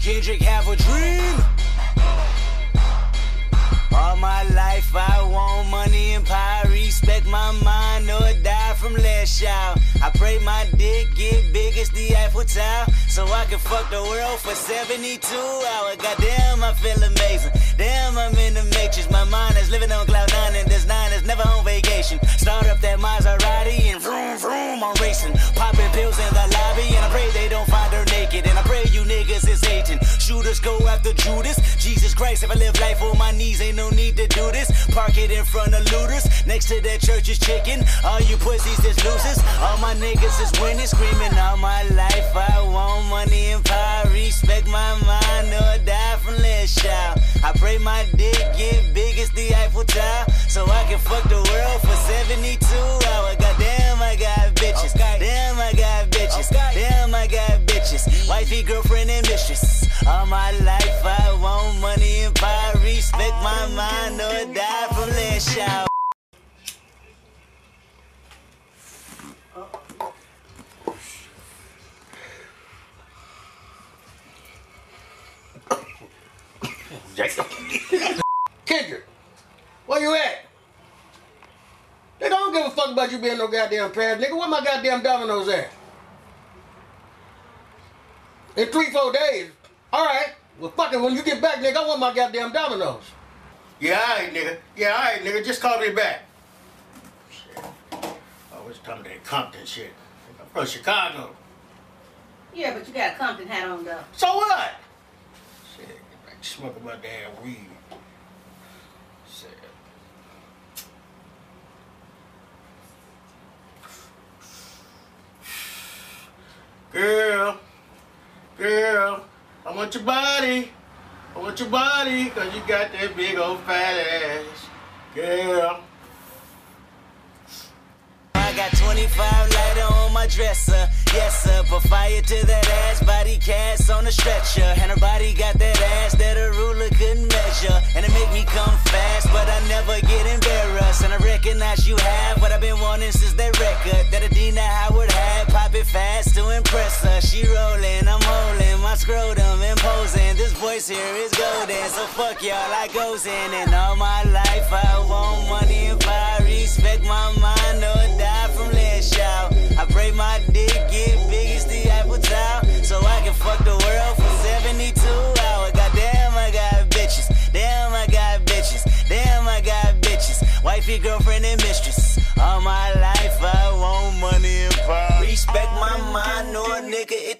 Kendrick have a dream. All my life I want I pray my dick get big as the Eiffel Tower. So I can fuck the world for 72 hours. Goddamn, I feel amazing. Damn, I'm in the matrix. My mind is living on cloud nine and this nine is never on vacation. Start up that Maserati After Judas. Jesus Christ, if I live life on my knees, ain't no need to do this. Park it in front of looters. Next to that church is chicken. All you pussies is losers. All my niggas is winning, screaming all my life. I want money and power. Respect my mind or die from less shout. I pray my dick get big as the Eiffel Tower. So I can fuck the world for 72 hours. Goddamn, I got bitches. Damn, I got bitches. Damn, I got bitches. Wifey, girlfriend, and mistress. All my life I want money and power. Respect my mind or die from less shout. Kendrick, where you at? They don't give a fuck about you being no goddamn parent, nigga. Where my goddamn dominoes at? In three, four days. All right. Well, fuck it. When you get back, nigga, I want my goddamn dominoes. Yeah, all right, nigga. Yeah, all right, nigga. Just call me back. Shit. Oh, Always talking that Compton shit. I'm from Chicago. Yeah, but you got a Compton hat on though. So what? Shit, get back to smoking my damn weed. Shit. Girl, girl, I want your body. I want your body, cause you got that big old fat ass. Girl. I got 25 lighter on my dresser. Yes, sir. Put fire to that ass, body cast on a stretcher. And her body got that ass that a ruler couldn't measure. And it make me come fast, but I never get embarrassed. And I recognize you have what I've been wanting since that record that Adina Howard had. Pop it fast to impress her. She rolling, here is golden, so fuck y'all, I goes in. And all my life I want money and power.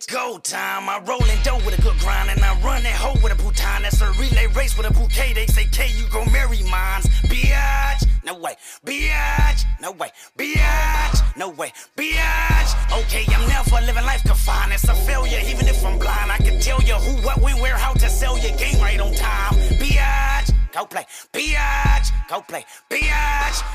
It's go time. I roll in dough with a good grind, and I run that hoe with a bouton. That's a relay race with a bouquet. They say, K, you go marry mines. Biatch, no way. Biatch, no way. Biatch, no way. Biatch, okay, I'm never living life confined. It's a failure, even if I'm blind. I can tell you who, what, when, where, how to sell your game right on time. Biatch, go play. Biatch, go play. Biatch,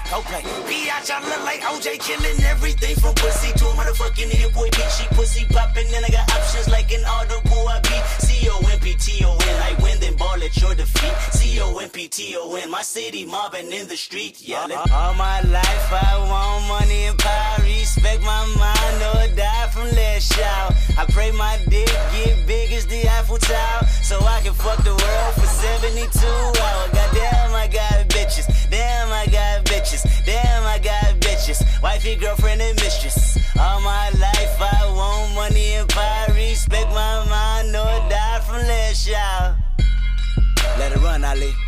go play. Biatch, I look like OJ killing everything from pussy to a motherfucking hit boy beat. She pussy popping, and I got options like an audible. I beat C O M P T O N. I win, then ball at your defeat. C O M P T O N. My city mobbing in the street, yelling. Uh-huh. All my life I want money and power. Respect my mind or die from less shout. I pray my dick get big as the Eiffel Tower, so I can fuck the world for 72 run, Ali.